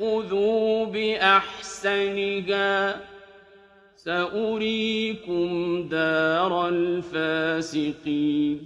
يَأْخُذُوا بِأَحْسَنِهَا ۚ سَأُرِيكُمْ دَارَ الْفَاسِقِينَ